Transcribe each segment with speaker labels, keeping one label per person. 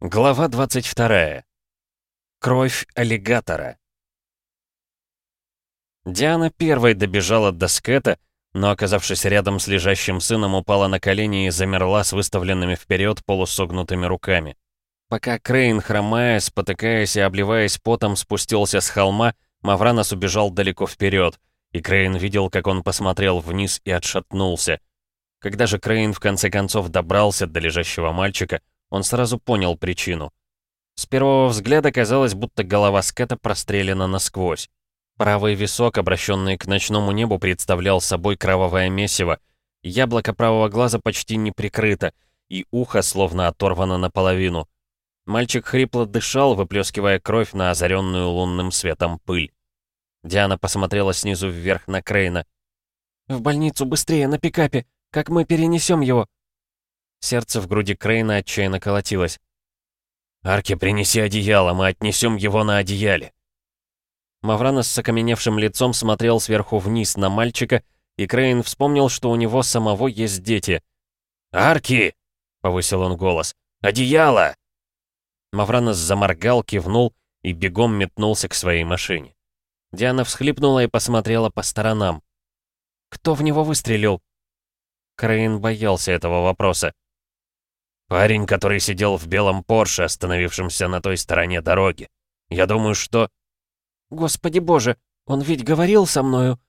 Speaker 1: Глава 22. Кровь аллигатора. Диана первой добежала до скета, но, оказавшись рядом с лежащим сыном, упала на колени и замерла с выставленными вперед полусогнутыми руками. Пока Крейн, хромая, спотыкаясь и обливаясь потом, спустился с холма, Мавранос убежал далеко вперед, и Крейн видел, как он посмотрел вниз и отшатнулся. Когда же Крейн в конце концов добрался до лежащего мальчика, он сразу понял причину. С первого взгляда казалось, будто голова ската прострелена насквозь. Правый висок, обращенный к ночному небу, представлял собой кровавое месиво. Яблоко правого глаза почти не прикрыто, и ухо словно оторвано наполовину. Мальчик хрипло дышал, выплескивая кровь на озаренную лунным светом пыль. Диана посмотрела снизу вверх на Крейна. «В больницу, быстрее, на пикапе! Как мы перенесем его?» Сердце в груди Крейна отчаянно колотилось. «Арки, принеси одеяло, мы отнесем его на одеяле». Мавранос с окаменевшим лицом смотрел сверху вниз на мальчика, и Крейн вспомнил, что у него самого есть дети. «Арки!» — повысил он голос. «Одеяло!» Мавранос заморгал, кивнул и бегом метнулся к своей машине. Диана всхлипнула и посмотрела по сторонам. «Кто в него выстрелил?» Крейн боялся этого вопроса. Парень, который сидел в белом Порше, остановившемся на той стороне дороги. Я думаю, что... Господи боже, он ведь говорил со мною.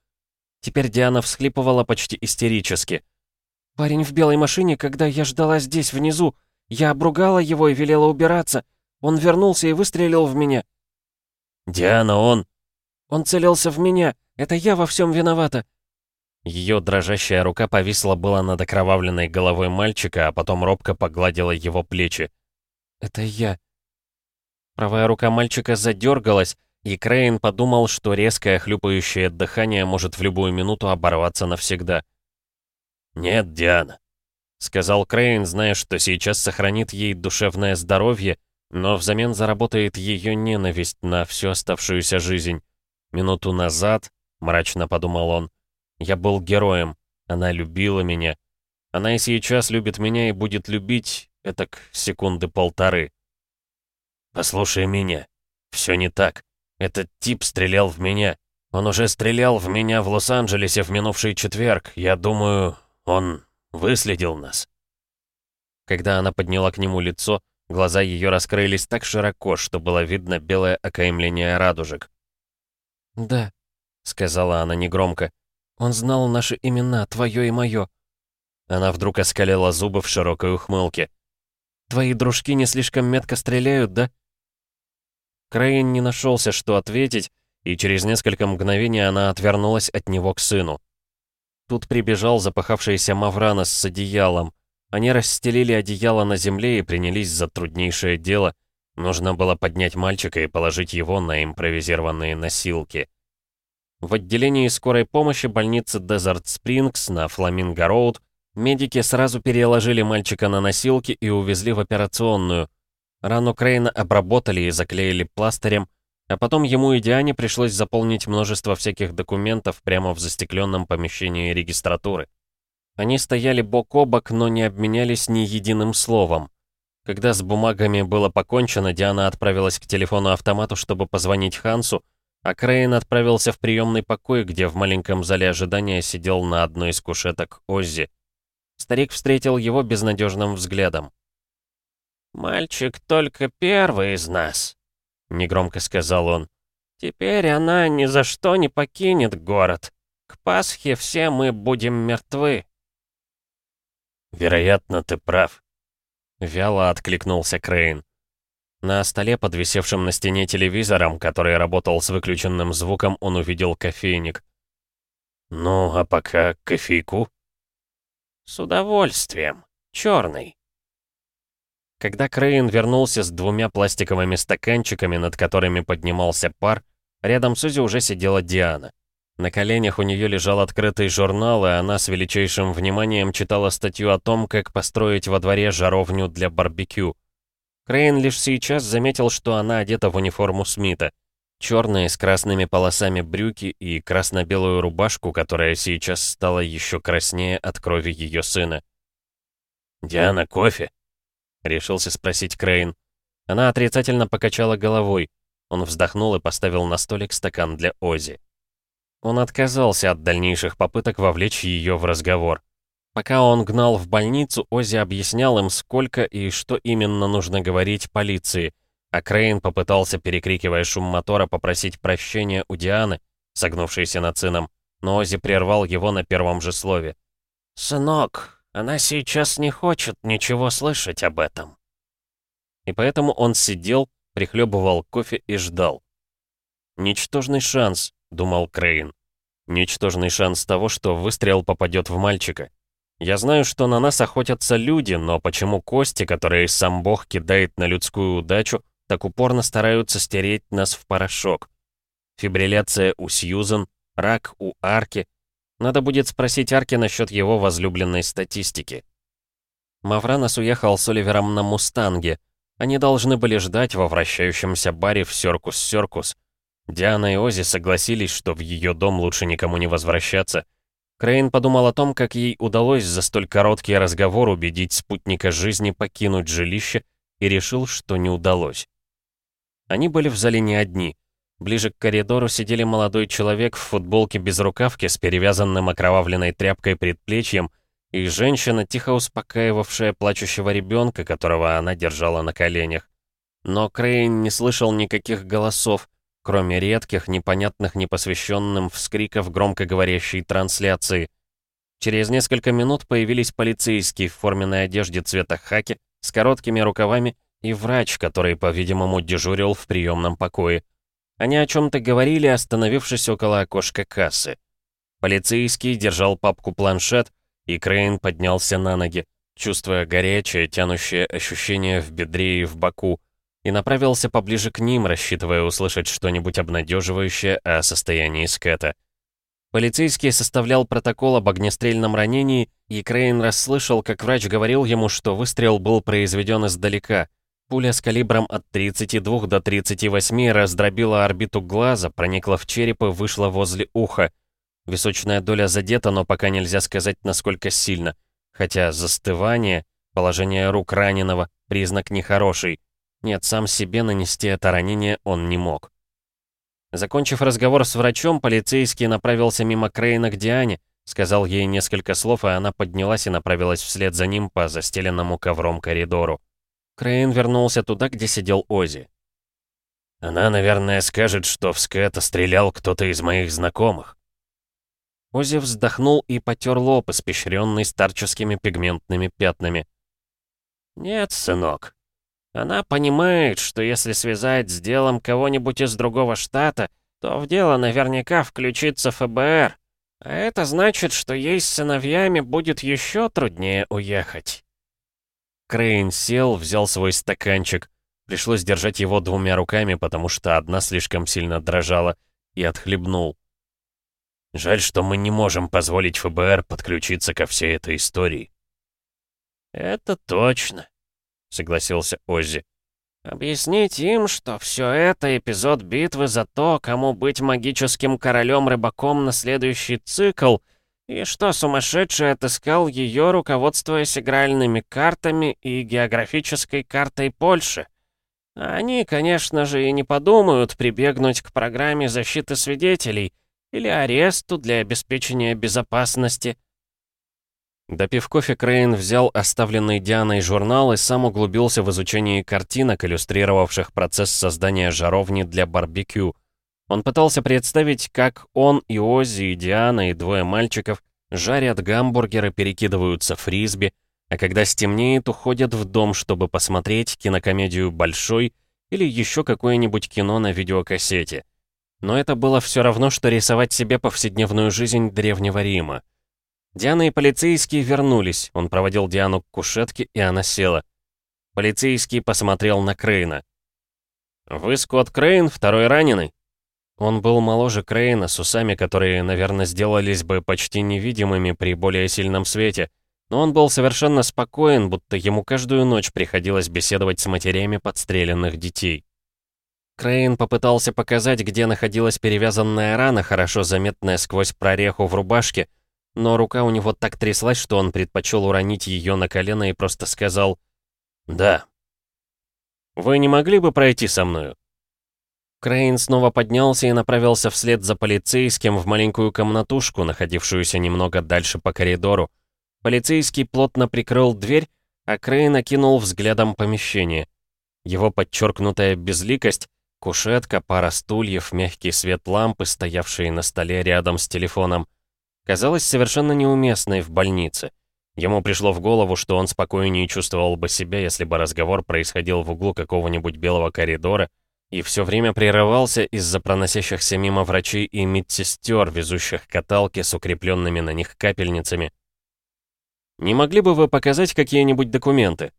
Speaker 1: Теперь Диана всхлипывала почти истерически. Парень в белой машине, когда я ждала здесь, внизу. Я обругала его и велела убираться. Он вернулся и выстрелил в меня. Диана, он... Он целился в меня. Это я во всем виновата. Ее дрожащая рука повисла было над окровавленной головой мальчика, а потом робко погладила его плечи. «Это я». Правая рука мальчика задергалась, и Крейн подумал, что резкое хлюпающее дыхание может в любую минуту оборваться навсегда. «Нет, Диана», — сказал Крейн, зная, что сейчас сохранит ей душевное здоровье, но взамен заработает ее ненависть на всю оставшуюся жизнь. Минуту назад, мрачно подумал он, я был героем. Она любила меня. Она и сейчас любит меня и будет любить, это к секунды полторы. Послушай меня. Все не так. Этот тип стрелял в меня. Он уже стрелял в меня в Лос-Анджелесе в минувший четверг. Я думаю, он выследил нас. Когда она подняла к нему лицо, глаза ее раскрылись так широко, что было видно белое окаймление радужек. «Да», — сказала она негромко, он знал наши имена, твое и мое». Она вдруг оскалила зубы в широкой ухмылке. «Твои дружки не слишком метко стреляют, да?» Крейн не нашелся, что ответить, и через несколько мгновений она отвернулась от него к сыну. Тут прибежал запахавшийся Мавранос с одеялом. Они расстелили одеяло на земле и принялись за труднейшее дело. Нужно было поднять мальчика и положить его на импровизированные носилки. В отделении скорой помощи больницы Desert Springs на Фламинго-Роуд медики сразу переложили мальчика на носилки и увезли в операционную. Рану Крейна обработали и заклеили пластырем, а потом ему и Диане пришлось заполнить множество всяких документов прямо в застекленном помещении регистратуры. Они стояли бок о бок, но не обменялись ни единым словом. Когда с бумагами было покончено, Диана отправилась к телефону-автомату, чтобы позвонить Хансу, а Крейн отправился в приемный покой, где в маленьком зале ожидания сидел на одной из кушеток Оззи. Старик встретил его безнадежным взглядом. «Мальчик только первый из нас», — негромко сказал он. «Теперь она ни за что не покинет город. К Пасхе все мы будем мертвы».
Speaker 2: «Вероятно, ты прав», — вяло откликнулся Крейн.
Speaker 1: На столе, подвисевшем на стене телевизором, который работал с выключенным звуком, он увидел кофейник.
Speaker 2: «Ну, а пока кофейку?»
Speaker 1: «С удовольствием. Черный». Когда Крейн вернулся с двумя пластиковыми стаканчиками, над которыми поднимался пар, рядом с Узи уже сидела Диана. На коленях у нее лежал открытый журнал, и она с величайшим вниманием читала статью о том, как построить во дворе жаровню для барбекю. Крейн лишь сейчас заметил, что она одета в униформу Смита. Черные с красными полосами брюки и красно-белую рубашку, которая сейчас стала еще краснее от крови ее сына.
Speaker 2: «Диана, кофе?»
Speaker 1: — решился спросить Крейн. Она отрицательно покачала головой. Он вздохнул и поставил на столик стакан для Ози. Он отказался от дальнейших попыток вовлечь ее в разговор. Пока он гнал в больницу, Ози объяснял им, сколько и что именно нужно говорить полиции, а Крейн попытался, перекрикивая шум мотора, попросить прощения у Дианы, согнувшейся над сыном, но Ози прервал его на первом же слове. «Сынок, она сейчас не хочет ничего слышать об этом». И поэтому он сидел, прихлебывал кофе и ждал. «Ничтожный шанс», — думал Крейн. «Ничтожный шанс того, что выстрел попадет в мальчика. Я знаю, что на нас охотятся люди, но почему кости, которые сам Бог кидает на людскую удачу, так упорно стараются стереть нас в порошок? Фибрилляция у Сьюзен, рак у Арки. Надо будет спросить Арки насчет его возлюбленной статистики. Мавранос уехал с Оливером на Мустанге. Они должны были ждать во вращающемся баре в Сёркус-Сёркус. Диана и Ози согласились, что в ее дом лучше никому не возвращаться — Крейн подумал о том, как ей удалось за столь короткий разговор убедить спутника жизни покинуть жилище, и решил, что не удалось. Они были в зале не одни. Ближе к коридору сидели молодой человек в футболке безрукавке с перевязанным окровавленной тряпкой предплечьем и женщина, тихо успокаивавшая плачущего ребенка, которого она держала на коленях. Но Крейн не слышал никаких голосов, кроме редких, непонятных непосвященным вскриков громкоговорящей трансляции. Через несколько минут появились полицейские в форменной одежде цвета хаки с короткими рукавами и врач, который, по-видимому, дежурил в приемном покое. Они о чем-то говорили, остановившись около окошка кассы. Полицейский держал папку-планшет, и Крейн поднялся на ноги, чувствуя горячее, тянущее ощущение в бедре и в боку, и направился поближе к ним, рассчитывая услышать что-нибудь обнадеживающее о состоянии Скэта. Полицейский составлял протокол об огнестрельном ранении, и Крейн расслышал, как врач говорил ему, что выстрел был произведен издалека. Пуля с калибром от 32 до 38 раздробила орбиту глаза, проникла в череп и вышла возле уха. Височная доля задета, но пока нельзя сказать, насколько сильно. Хотя застывание, положение рук раненого, признак нехороший. Нет, сам себе нанести это ранение он не мог. Закончив разговор с врачом, полицейский направился мимо Крейна к Диане, сказал ей несколько слов, и она поднялась и направилась вслед за ним по застеленному ковром коридору. Крейн вернулся туда, где сидел Ози. «Она, наверное, скажет, что в Скэта стрелял кто-то из моих знакомых». Ози вздохнул и потер лоб, испещренный старческими пигментными пятнами. «Нет, сынок, она понимает, что если связать с делом кого-нибудь из другого штата, то в дело наверняка включится ФБР. А это значит, что ей с сыновьями будет еще труднее уехать. Крейн сел, взял свой стаканчик. Пришлось держать его двумя руками, потому что одна слишком сильно дрожала, и отхлебнул. Жаль, что мы не можем позволить ФБР подключиться ко всей этой истории. Это точно согласился Оззи. «Объяснить им, что все это эпизод битвы за то, кому быть магическим королем-рыбаком на следующий цикл, и что сумасшедший отыскал ее, руководствуясь игральными картами и географической картой Польши. Они, конечно же, и не подумают прибегнуть к программе защиты свидетелей или аресту для обеспечения безопасности. Допив кофе, Крейн взял оставленный Дианой журнал и сам углубился в изучение картинок, иллюстрировавших процесс создания жаровни для барбекю. Он пытался представить, как он и Оззи, и Диана, и двое мальчиков жарят гамбургеры, перекидываются фрисби, а когда стемнеет, уходят в дом, чтобы посмотреть кинокомедию «Большой» или еще какое-нибудь кино на видеокассете. Но это было все равно, что рисовать себе повседневную жизнь Древнего Рима. Диана и полицейские вернулись. Он проводил Диану к кушетке, и она села. Полицейский посмотрел на Крейна. «Вы Скотт Крейн, второй раненый?» Он был моложе Крейна, с усами, которые, наверное, сделались бы почти невидимыми при более сильном свете. Но он был совершенно спокоен, будто ему каждую ночь приходилось беседовать с матерями подстреленных детей. Крейн попытался показать, где находилась перевязанная рана, хорошо заметная сквозь прореху в рубашке, но рука у него так тряслась, что он предпочел уронить ее на колено и просто сказал «Да». Вы не могли бы пройти со мною?» Крейн снова поднялся и направился вслед за полицейским в маленькую комнатушку, находившуюся немного дальше по коридору. Полицейский плотно прикрыл дверь, а Крейн окинул взглядом помещение. Его подчеркнутая безликость, кушетка, пара стульев, мягкий свет лампы, стоявшие на столе рядом с телефоном, казалось совершенно неуместной в больнице. Ему пришло в голову, что он спокойнее чувствовал бы себя, если бы разговор происходил в углу какого-нибудь белого коридора и все время прерывался из-за проносящихся мимо врачей и медсестер, везущих каталки с укрепленными на них капельницами. «Не могли бы вы показать какие-нибудь документы?»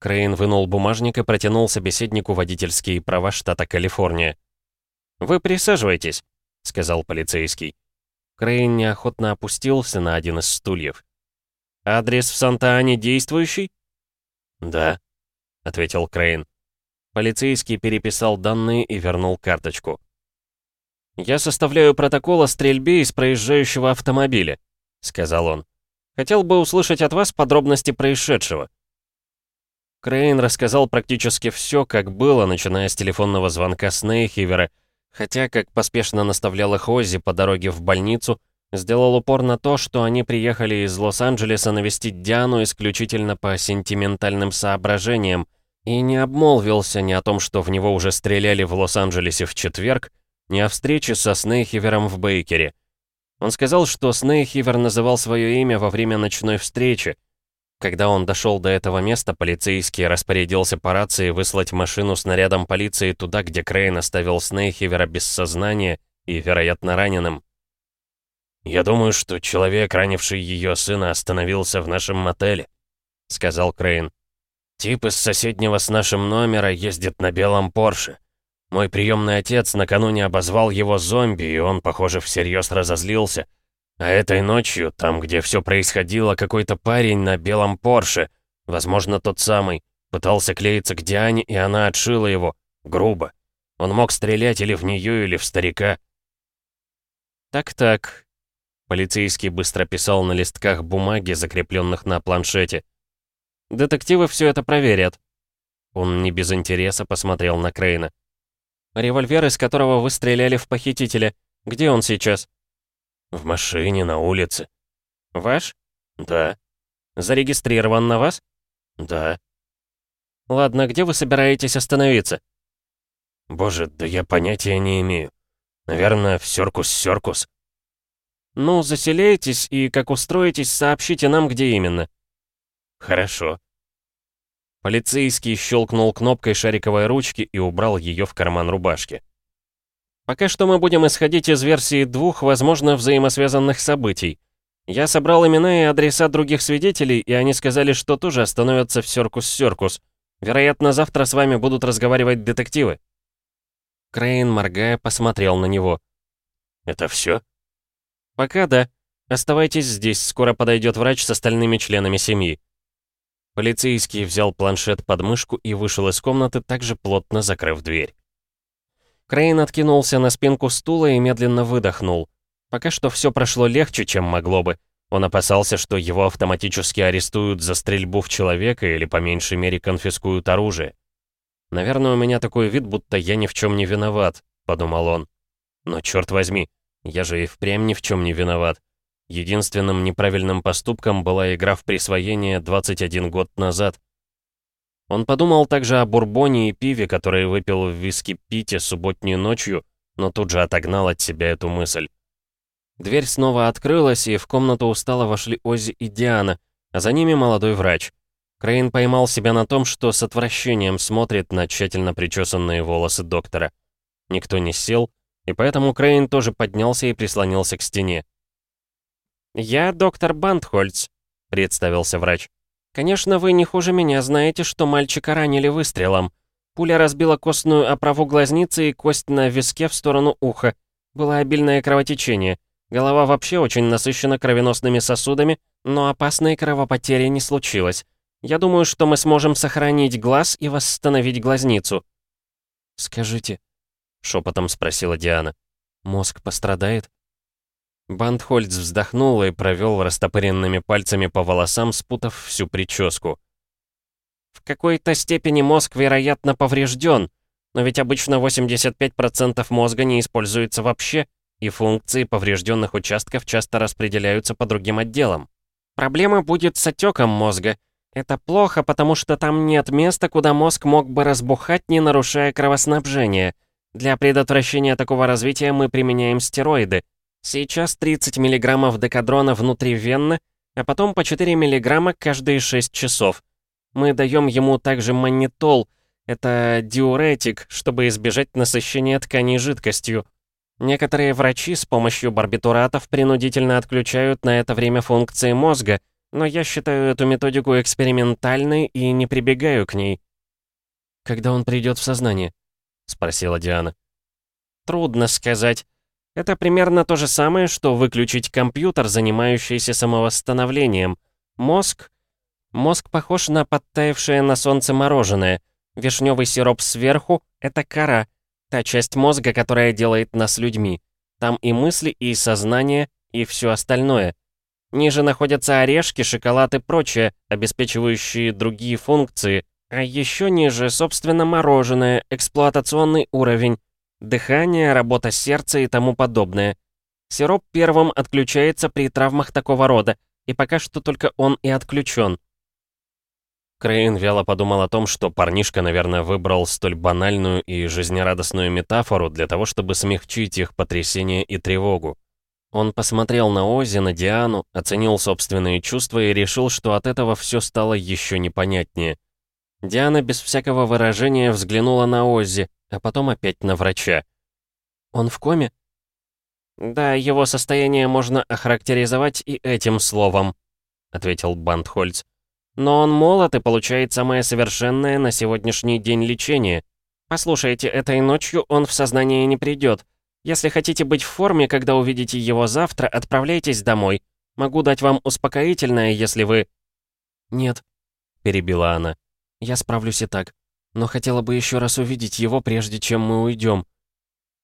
Speaker 1: Крейн вынул бумажник и протянул собеседнику водительские права штата Калифорния. «Вы присаживайтесь», — сказал полицейский. Крейн неохотно опустился на один из стульев. «Адрес в Санта-Ане действующий?»
Speaker 2: «Да», — ответил Крейн.
Speaker 1: Полицейский переписал данные и вернул карточку. «Я составляю протокол о стрельбе из проезжающего автомобиля», — сказал он. «Хотел бы услышать от вас подробности происшедшего». Крейн рассказал практически все, как было, начиная с телефонного звонка Снейхивера, хотя, как поспешно наставлял их Оззи по дороге в больницу, Сделал упор на то, что они приехали из Лос-Анджелеса навестить Диану исключительно по сентиментальным соображениям, и не обмолвился ни о том, что в него уже стреляли в Лос-Анджелесе в четверг, ни о встрече со Снейхивером в Бейкере. Он сказал, что Снейхивер называл свое имя во время ночной встречи. Когда он дошел до этого места, полицейский распорядился по рации выслать машину с нарядом полиции туда, где Крейн оставил Снейхивера без сознания и, вероятно, раненым.
Speaker 2: «Я думаю, что человек, ранивший ее сына, остановился в нашем мотеле», — сказал Крейн. «Тип из соседнего с нашим номера ездит на белом Порше. Мой приемный отец накануне обозвал его зомби, и он, похоже, всерьез разозлился. А этой ночью, там, где все происходило, какой-то парень на белом Порше, возможно, тот самый, пытался клеиться к Диане, и она отшила его. Грубо. Он мог стрелять или в нее, или в старика».
Speaker 1: «Так-так», Полицейский быстро писал на листках бумаги, закрепленных на планшете. «Детективы все это проверят». Он не без интереса посмотрел на Крейна. «Револьвер, из которого вы стреляли в похитителя, где он сейчас?»
Speaker 2: «В машине, на улице».
Speaker 1: «Ваш?»
Speaker 2: «Да».
Speaker 1: «Зарегистрирован на вас?»
Speaker 2: «Да».
Speaker 1: «Ладно, где вы собираетесь остановиться?»
Speaker 2: «Боже, да я понятия не имею. Наверное, в Сёркус-Сёркус».
Speaker 1: «Ну, заселяйтесь и, как устроитесь, сообщите нам, где именно».
Speaker 2: «Хорошо».
Speaker 1: Полицейский щелкнул кнопкой шариковой ручки и убрал ее в карман рубашки. «Пока что мы будем исходить из версии двух, возможно, взаимосвязанных событий. Я собрал имена и адреса других свидетелей, и они сказали, что тоже остановятся в Сёркус-Сёркус. Вероятно, завтра с вами будут разговаривать детективы». Крейн, моргая, посмотрел на него.
Speaker 2: «Это все?
Speaker 1: «Пока да. Оставайтесь здесь, скоро подойдет врач с остальными членами семьи». Полицейский взял планшет под мышку и вышел из комнаты, также плотно закрыв дверь. Крейн откинулся на спинку стула и медленно выдохнул. Пока что все прошло легче, чем могло бы. Он опасался, что его автоматически арестуют за стрельбу в человека или по меньшей мере конфискуют оружие. «Наверное, у меня такой вид, будто я ни в чем не виноват», — подумал он. «Но черт возьми, я же и впрямь ни в чем не виноват. Единственным неправильным поступком была игра в присвоение 21 год назад. Он подумал также о бурбоне и пиве, которые выпил в виски Пите субботней ночью, но тут же отогнал от себя эту мысль. Дверь снова открылась, и в комнату устало вошли Оззи и Диана, а за ними молодой врач. Крейн поймал себя на том, что с отвращением смотрит на тщательно причесанные волосы доктора. Никто не сел, и поэтому Крейн тоже поднялся и прислонился к стене. «Я доктор Бандхольц», — представился врач. «Конечно, вы не хуже меня знаете, что мальчика ранили выстрелом. Пуля разбила костную оправу глазницы и кость на виске в сторону уха. Было обильное кровотечение. Голова вообще очень насыщена кровеносными сосудами, но опасной кровопотери не случилось. Я думаю, что мы сможем сохранить глаз и восстановить глазницу». «Скажите, шепотом спросила Диана. «Мозг пострадает?» Бандхольц вздохнул и провел растопыренными пальцами по волосам, спутав всю прическу. В какой-то степени мозг, вероятно, поврежден, но ведь обычно 85% мозга не используется вообще, и функции поврежденных участков часто распределяются по другим отделам. Проблема будет с отеком мозга. Это плохо, потому что там нет места, куда мозг мог бы разбухать, не нарушая кровоснабжение. Для предотвращения такого развития мы применяем стероиды. Сейчас 30 мг декадрона внутривенно, а потом по 4 мг каждые 6 часов. Мы даем ему также манитол, это диуретик, чтобы избежать насыщения тканей жидкостью. Некоторые врачи с помощью барбитуратов принудительно отключают на это время функции мозга, но я считаю эту методику экспериментальной и не прибегаю к ней. «Когда он придет в сознание?» — спросила Диана. «Трудно сказать. Это примерно то же самое, что выключить компьютер, занимающийся самовосстановлением. Мозг? Мозг похож на подтаявшее на солнце мороженое. Вишневый сироп сверху — это кора — Та часть мозга, которая делает нас людьми. Там и мысли, и сознание, и все остальное. Ниже находятся орешки, шоколад и прочее, обеспечивающие другие функции. А еще ниже, собственно, мороженое, эксплуатационный уровень, дыхание, работа сердца и тому подобное. Сироп первым отключается при травмах такого рода, и пока что только он и отключен. Крейн вяло подумал о том, что парнишка, наверное, выбрал столь банальную и жизнерадостную метафору для того, чтобы смягчить их потрясение и тревогу. Он посмотрел на Ози, на Диану, оценил собственные чувства и решил, что от этого все стало еще непонятнее. Диана без всякого выражения взглянула на Оззи, а потом опять на врача. «Он в коме?» «Да, его состояние можно охарактеризовать и этим словом», — ответил Бандхольц. Но он молод и получает самое совершенное на сегодняшний день лечение. Послушайте, этой ночью он в сознание не придет. Если хотите быть в форме, когда увидите его завтра, отправляйтесь домой. Могу дать вам успокоительное, если вы...» «Нет», — перебила она. «Я справлюсь и так. Но хотела бы еще раз увидеть его, прежде чем мы уйдем».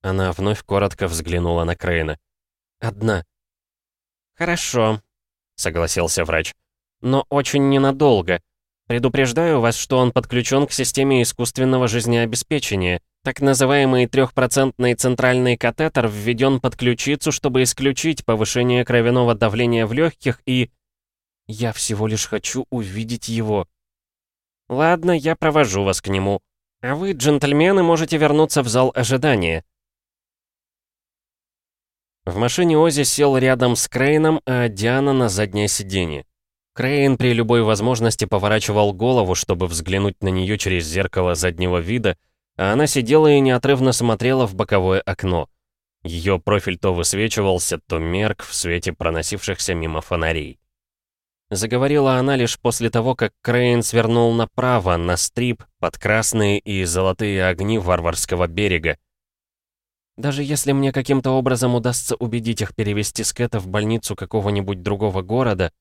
Speaker 1: Она вновь коротко взглянула на Крейна. «Одна». «Хорошо», — согласился врач но очень ненадолго. Предупреждаю вас, что он подключен к системе искусственного жизнеобеспечения. Так называемый трехпроцентный центральный катетер введен под ключицу, чтобы исключить повышение кровяного давления в легких и... Я всего лишь хочу увидеть его. Ладно, я провожу вас к нему. А вы, джентльмены, можете вернуться в зал ожидания. В машине Ози сел рядом с Крейном, а Диана на заднее сиденье. Крейн при любой возможности поворачивал голову, чтобы взглянуть на нее через зеркало заднего вида, а она сидела и неотрывно смотрела в боковое окно. Ее профиль то высвечивался, то мерк в свете проносившихся мимо фонарей. Заговорила она лишь после того, как Крейн свернул направо, на стрип, под красные и золотые огни варварского берега. Даже если мне каким-то образом удастся убедить их перевести Скэта в больницу какого-нибудь другого города,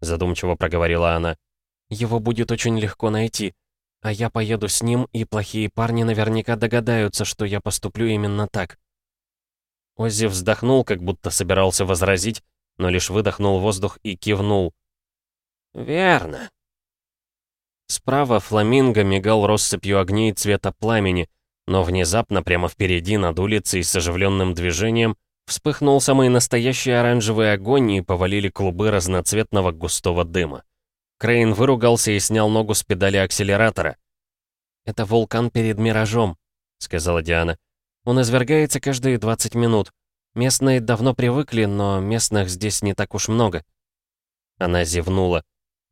Speaker 1: задумчиво проговорила она. «Его будет очень легко найти. А я поеду с ним, и плохие парни наверняка догадаются, что я поступлю именно так». Оззи вздохнул, как будто собирался возразить, но лишь выдохнул воздух и кивнул. «Верно». Справа фламинго мигал россыпью огней цвета пламени, но внезапно прямо впереди над улицей с оживленным движением Вспыхнул самый настоящий оранжевый огонь и повалили клубы разноцветного густого дыма. Крейн выругался и снял ногу с педали акселератора. «Это вулкан перед миражом», — сказала Диана. «Он извергается каждые 20 минут. Местные давно привыкли, но местных здесь не так уж много». Она зевнула.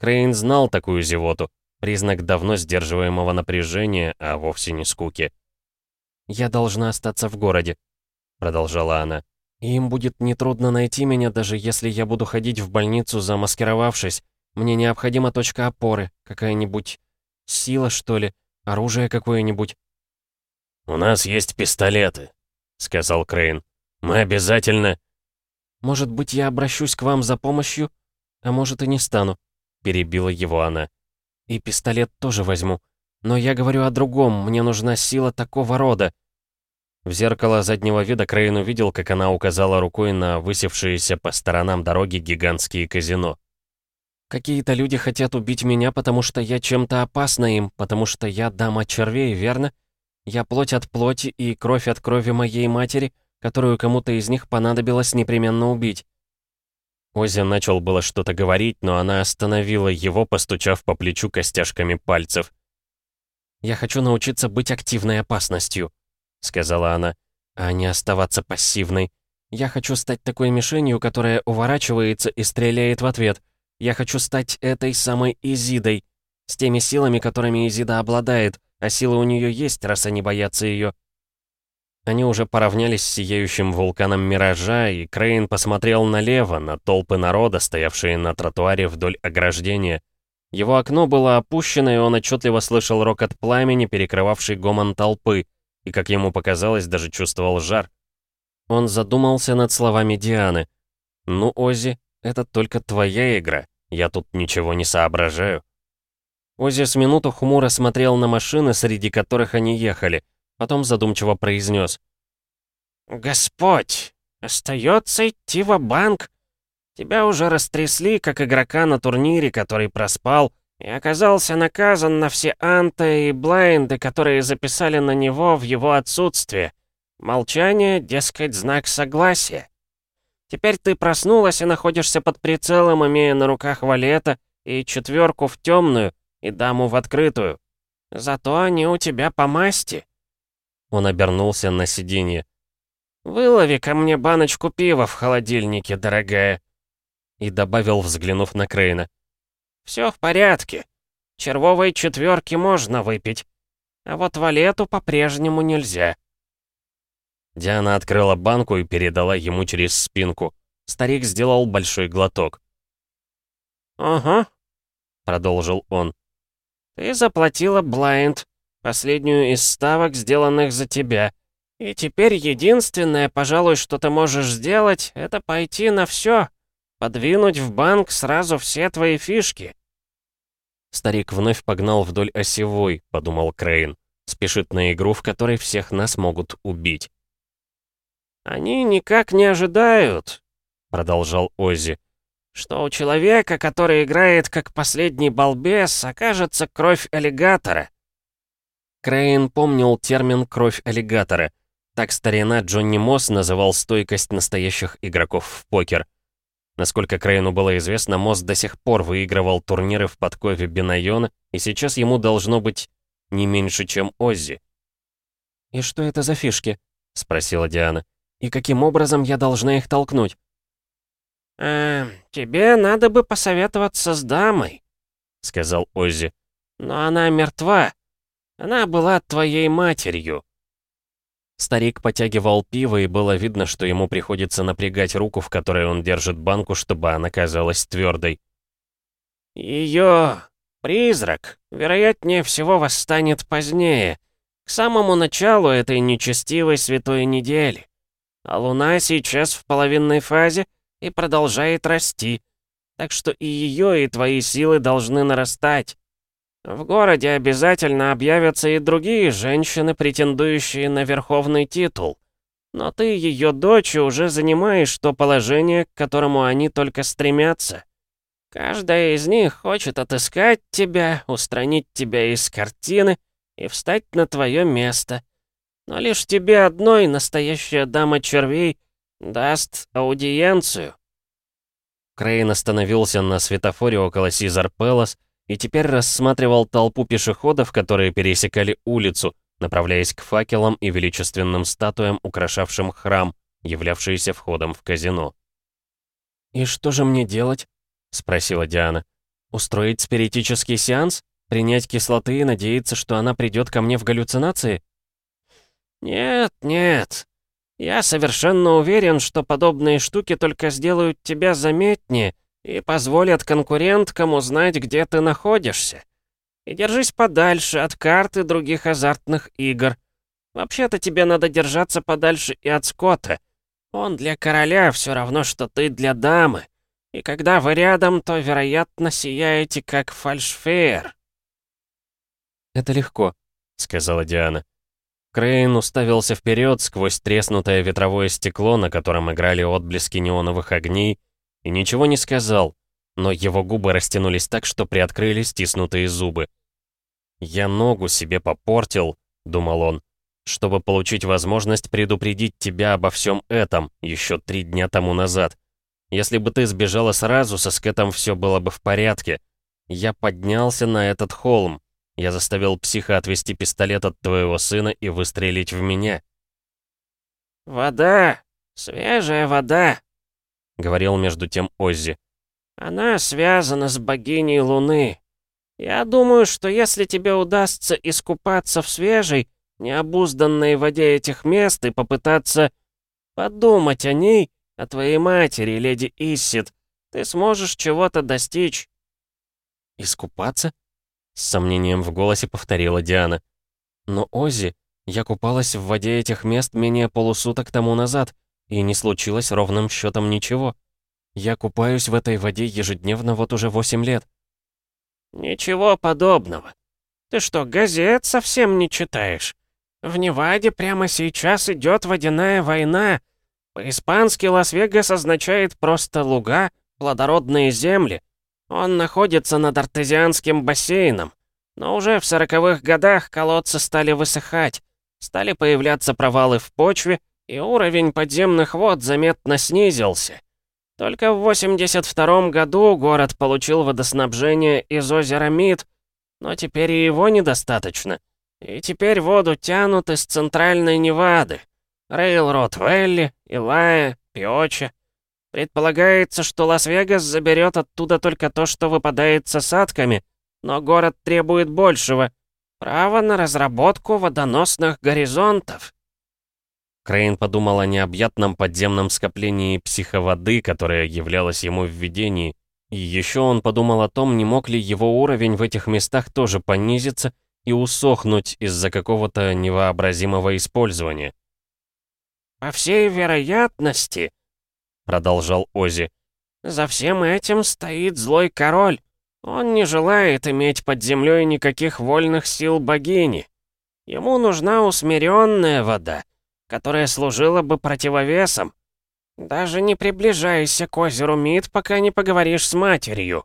Speaker 1: Крейн знал такую зевоту, признак давно сдерживаемого напряжения, а вовсе не скуки. «Я должна остаться в городе», — продолжала она. И им будет нетрудно найти меня, даже если я буду ходить в больницу, замаскировавшись. Мне необходима точка опоры, какая-нибудь сила, что ли, оружие какое-нибудь.
Speaker 2: «У нас есть пистолеты», — сказал Крейн. «Мы обязательно...»
Speaker 1: «Может быть, я обращусь к вам за помощью? А может, и не стану», — перебила его она. «И пистолет тоже возьму. Но я говорю о другом, мне нужна сила такого рода. В зеркало заднего вида Крейн увидел, как она указала рукой на высевшиеся по сторонам дороги гигантские казино. Какие-то люди хотят убить меня, потому что я чем-то опасна им, потому что я дама червей, верно? Я плоть от плоти и кровь от крови моей матери, которую кому-то из них понадобилось непременно убить. Оззи начал было что-то говорить, но она остановила его, постучав по плечу костяшками пальцев. «Я хочу научиться быть активной опасностью», — сказала она, — «а не оставаться пассивной. Я хочу стать такой мишенью, которая уворачивается и стреляет в ответ. Я хочу стать этой самой Изидой, с теми силами, которыми Изида обладает, а силы у нее есть, раз они боятся ее. Они уже поравнялись с сияющим вулканом Миража, и Крейн посмотрел налево, на толпы народа, стоявшие на тротуаре вдоль ограждения. Его окно было опущено, и он отчетливо слышал рокот пламени, перекрывавший гомон толпы, и, как ему показалось, даже чувствовал жар. Он задумался над словами Дианы. «Ну, Ози, это только твоя игра, я тут ничего не соображаю». Ози с минуту хмуро смотрел на машины, среди которых они ехали — Потом задумчиво произнес. «Господь, остается идти в банк Тебя уже растрясли, как игрока на турнире, который проспал, и оказался наказан на все анты и блайнды, которые записали на него в его отсутствие. Молчание, дескать, знак согласия. Теперь ты проснулась и находишься под прицелом, имея на руках валета и четверку в темную, и даму в открытую. Зато они у тебя по масти. Он обернулся на сиденье. «Вылови ко мне баночку пива в холодильнике, дорогая!» И добавил, взглянув на Крейна. «Все в порядке. Червовой четверки можно выпить. А вот валету по-прежнему нельзя». Диана открыла банку и передала ему через спинку. Старик сделал большой глоток. «Ага», — продолжил он. «Ты заплатила Блайнд, Последнюю из ставок, сделанных за тебя. И теперь единственное, пожалуй, что ты можешь сделать, это пойти на все, подвинуть в банк сразу все твои фишки». Старик вновь погнал вдоль осевой, подумал Крейн. Спешит на игру, в которой всех нас могут убить. «Они никак не ожидают», — продолжал Оззи, «что у человека, который играет как последний балбес, окажется кровь аллигатора. Крейн помнил термин «кровь аллигатора». Так старина Джонни Мосс называл стойкость настоящих игроков в покер. Насколько Крейну было известно, Мосс до сих пор выигрывал турниры в подкове Бинайона, и сейчас ему должно быть не меньше, чем Оззи. «И что это за фишки?» — спросила Диана. «И каким образом я должна их толкнуть?» «Э, тебе надо бы посоветоваться с дамой», — сказал Оззи. «Но она мертва. Она была твоей матерью». Старик потягивал пиво, и было видно, что ему приходится напрягать руку, в которой он держит банку, чтобы она казалась твердой. Ее призрак, вероятнее всего, восстанет позднее, к самому началу этой нечестивой святой недели. А луна сейчас в половинной фазе и продолжает расти, так что и ее, и твои силы должны нарастать. В городе обязательно объявятся и другие женщины, претендующие на верховный титул. Но ты, ее дочь, уже занимаешь то положение, к которому они только стремятся. Каждая из них хочет отыскать тебя, устранить тебя из картины и встать на твое место. Но лишь тебе одной настоящая дама червей даст аудиенцию. Крейн остановился на светофоре около Сизар Пелос, и теперь рассматривал толпу пешеходов, которые пересекали улицу, направляясь к факелам и величественным статуям, украшавшим храм, являвшийся входом в казино. «И что же мне делать?» — спросила Диана. «Устроить спиритический сеанс? Принять кислоты и надеяться, что она придет ко мне в галлюцинации?» «Нет, нет. Я совершенно уверен, что подобные штуки только сделают тебя заметнее и позволят конкуренткам узнать, где ты находишься. И держись подальше от карт и других азартных игр. Вообще-то тебе надо держаться подальше и от Скотта. Он для короля все равно, что ты для дамы. И когда вы рядом, то, вероятно, сияете как фальшфейер. «Это легко», — сказала Диана. Крейн уставился вперед сквозь треснутое ветровое стекло, на котором играли отблески неоновых огней, и ничего не сказал. но его губы растянулись так, что приоткрыли стиснутые зубы. «Я ногу себе попортил», — думал он, «чтобы получить возможность предупредить тебя обо всем этом еще три дня тому назад. Если бы ты сбежала сразу, со Скэтом все было бы в порядке. Я поднялся на этот холм. Я заставил психа отвести пистолет от твоего сына и выстрелить в меня».
Speaker 3: «Вода! Свежая вода!» — говорил между тем Оззи. «Она связана с богиней Луны. Я думаю, что если тебе удастся искупаться в свежей, необузданной воде этих мест и попытаться подумать о ней, о твоей матери, леди Иссит, ты сможешь чего-то достичь».
Speaker 1: «Искупаться?» — с сомнением в голосе повторила Диана. «Но, Оззи, я купалась в воде этих мест менее полусуток тому назад, и не случилось ровным счетом ничего. Я купаюсь в этой воде ежедневно вот уже восемь лет».
Speaker 3: «Ничего подобного. Ты что, газет совсем не читаешь? В Неваде прямо сейчас идет водяная война. По-испански Лас-Вегас означает просто луга, плодородные земли. Он находится над артезианским бассейном. Но уже в сороковых годах колодцы стали высыхать, стали появляться провалы в почве, и уровень подземных вод заметно снизился. Только в 82 году город получил водоснабжение из озера Мид, но теперь и его недостаточно. И теперь воду тянут из центральной Невады. Рейлрод Вэлли, Илая, Пиоча. Предполагается, что Лас-Вегас заберет оттуда только то, что выпадает с осадками, но город требует большего. Право на разработку водоносных горизонтов.
Speaker 1: Крейн подумал о необъятном подземном скоплении психоводы, которое являлось ему в видении, и еще он подумал о том, не мог ли его уровень в этих местах тоже понизиться и усохнуть из-за какого-то невообразимого использования.
Speaker 3: «По всей вероятности», — продолжал Ози, — «за всем этим стоит злой король. Он не желает иметь под землей никаких вольных сил богини. Ему нужна усмиренная вода» которая служила бы противовесом. Даже не приближайся к озеру Мид, пока не поговоришь с матерью».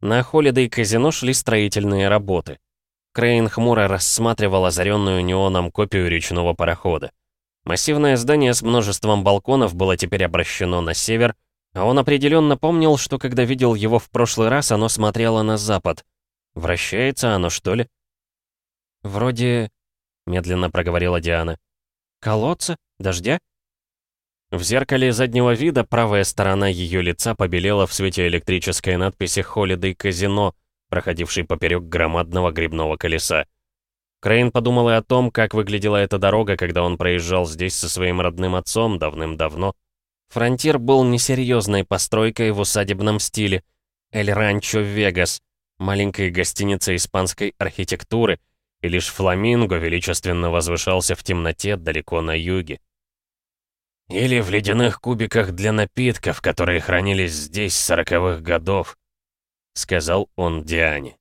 Speaker 1: На Холидей казино шли строительные работы. Крейн хмуро рассматривал озаренную неоном копию речного парохода. Массивное здание с множеством балконов было теперь обращено на север, а он определенно помнил, что когда видел его в прошлый раз, оно смотрело на запад. Вращается оно, что ли? «Вроде...» — медленно проговорила Диана. Колодца? Дождя? В зеркале заднего вида правая сторона ее лица побелела в свете электрической надписи «Холидей Казино», проходившей поперек громадного грибного колеса. Крейн подумал и о том, как выглядела эта дорога, когда он проезжал здесь со своим родным отцом давным-давно. Фронтир был несерьезной постройкой в усадебном стиле. Эль Ранчо Вегас, маленькой гостиницей испанской архитектуры — и лишь фламинго величественно возвышался в темноте далеко на юге. «Или в ледяных кубиках для напитков, которые хранились здесь с сороковых годов», — сказал он Диане.